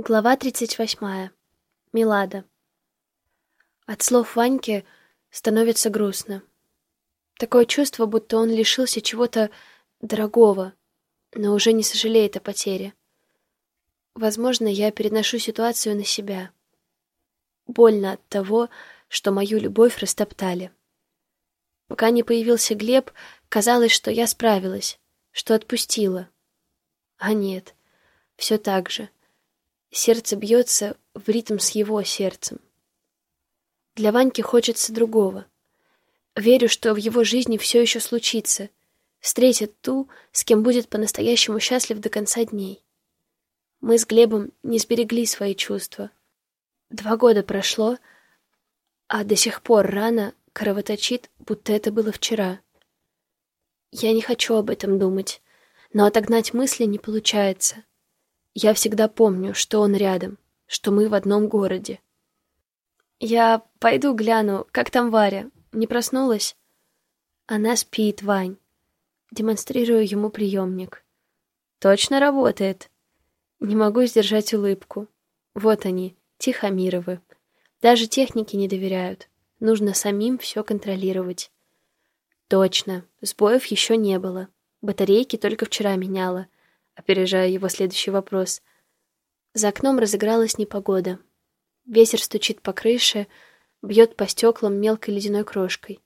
Глава 38. Милада. От слов Ваньки становится грустно. Такое чувство, будто он лишился чего-то дорогого, но уже не сожалеет о потере. Возможно, я переношу ситуацию на себя. Больно от того, что мою любовь растоптали. Пока не появился Глеб, казалось, что я справилась, что отпустила. А нет, все так же — Сердце бьется в ритм с его сердцем. Для Ваньки хочется другого. Верю, что в его жизни все еще случится. Встретит ту, с кем будет по-настоящему счастлив до конца дней. Мы с Глебом не сберегли свои чувства. Два года прошло, а до сих пор рана кровоточит, будто это было вчера. Я не хочу об этом думать, но отогнать мысли не получается. Я всегда помню, что он рядом, что мы в одном городе. Я пойду гляну, как там Варя. Не проснулась? Она спит, Вань. Демонстрирую ему приемник. Точно работает. Не могу сдержать улыбку. Вот они, Тихомировы. Даже техники не доверяют. Нужно самим все контролировать. Точно, сбоев еще не было. Батарейки только вчера меняла — опережая его следующий вопрос. За окном разыгралась непогода. Ветер стучит по крыше, бьет по стеклам мелкой ледяной крошкой.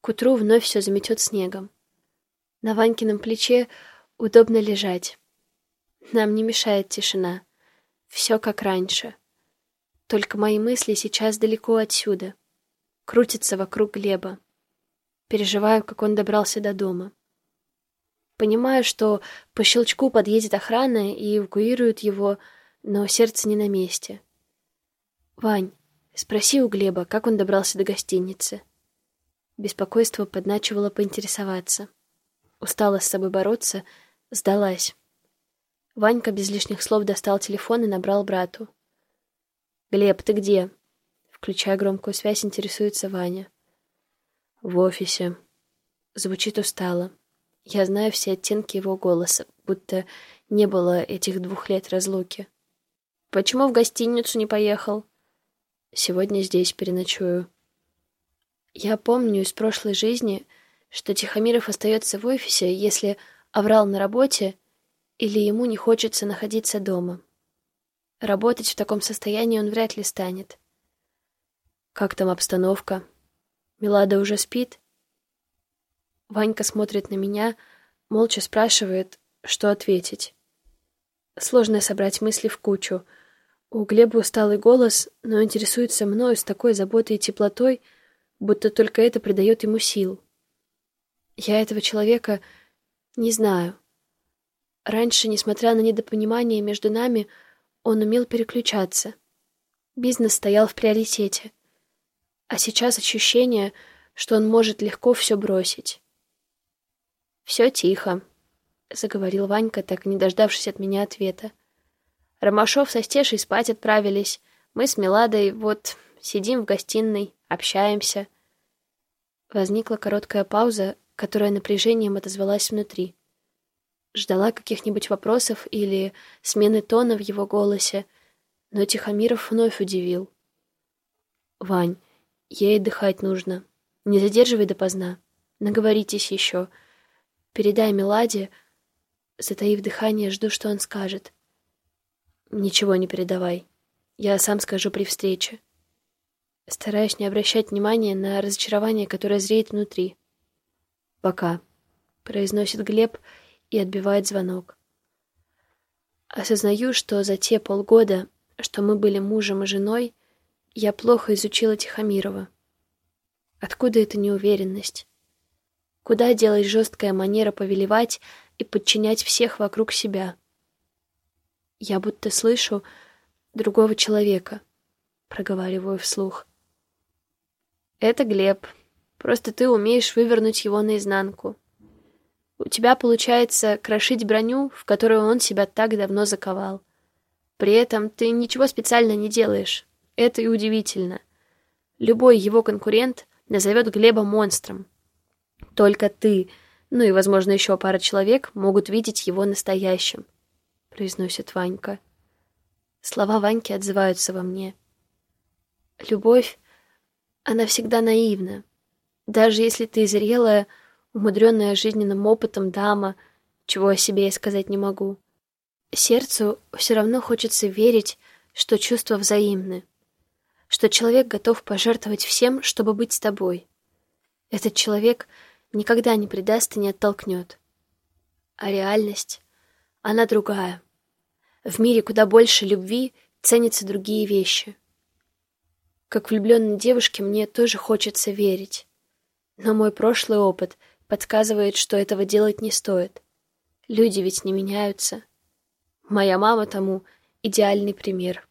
К утру вновь все заметет снегом. На Ванькином плече удобно лежать. Нам не мешает тишина. Все как раньше. Только мои мысли сейчас далеко отсюда. Крутятся вокруг Глеба. Переживаю, как он добрался до дома. Понимаю, что по щелчку подъедет охрана и эвакуирует его, но сердце не на месте. «Вань, спроси у Глеба, как он добрался до гостиницы». Беспокойство подначивало поинтересоваться. Устала с собой бороться, сдалась. Ванька без лишних слов достал телефон и набрал брату. «Глеб, ты где?» Включая громкую связь, интересуется Ваня. «В офисе». Звучит устало. Я знаю все оттенки его голоса, будто не было этих двух лет разлуки. Почему в гостиницу не поехал? Сегодня здесь переночую. Я помню из прошлой жизни, что Тихомиров остается в офисе, если оврал на работе или ему не хочется находиться дома. Работать в таком состоянии он вряд ли станет. Как там обстановка? Милада уже спит? Ванька смотрит на меня, молча спрашивает, что ответить. Сложно собрать мысли в кучу. У Глеба усталый голос, но интересуется мною с такой заботой и теплотой, будто только это придает ему сил. Я этого человека не знаю. Раньше, несмотря на недопонимание между нами, он умел переключаться. Бизнес стоял в приоритете. А сейчас ощущение, что он может легко все бросить. «Все тихо», — заговорил Ванька, так не дождавшись от меня ответа. Ромашов со Стешей спать отправились. Мы с Меладой вот сидим в гостиной, общаемся. Возникла короткая пауза, которая напряжением отозвалась внутри. Ждала каких-нибудь вопросов или смены тона в его голосе, но Тихомиров вновь удивил. «Вань, ей отдыхать нужно. Не задерживай допоздна. Наговоритесь еще. Передай Меладе. Затаив дыхание, жду, что он скажет. Ничего не передавай. Я сам скажу при встрече. Стараюсь не обращать внимания на разочарование, которое зреет внутри. «Пока», — произносит Глеб и отбивает звонок. Осознаю, что за те полгода, что мы были мужем и женой, я плохо изучила Тихомирова. Откуда эта неуверенность? Куда делась жесткая манера повелевать и подчинять всех вокруг себя? Я будто слышу другого человека, проговариваю вслух. Это Глеб. Просто ты умеешь вывернуть его наизнанку. У тебя получается крошить броню, в которую он себя так давно заковал. При этом ты ничего специально не делаешь. Это и удивительно. Любой его конкурент назовет Глеба монстром, только ты, ну и, возможно, еще пара человек могут видеть его настоящим, произносит Ванька. Слова Ваньки отзываются во мне. Любовь, она всегда наивна. Даже если ты зрелая, умудренная жизненным опытом дама, чего о себе я сказать не могу. Сердцу все равно хочется верить, что чувства взаимны, что человек готов пожертвовать всем, чтобы быть с тобой. Этот человек никогда не предаст и не оттолкнет. А реальность, она другая. В мире куда больше любви ценятся другие вещи. Как влюбленной девушке мне тоже хочется верить. Но мой прошлый опыт подсказывает, что этого делать не стоит. Люди ведь не меняются. Моя мама тому идеальный пример.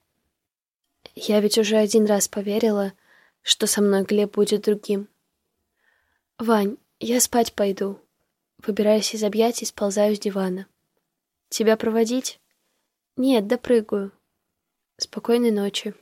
Я ведь уже один раз поверила, что со мной Глеб будет другим. «Вань, я спать пойду». Выбираюсь из объятий, сползаю с дивана. «Тебя проводить?» «Нет, допрыгаю». «Спокойной ночи».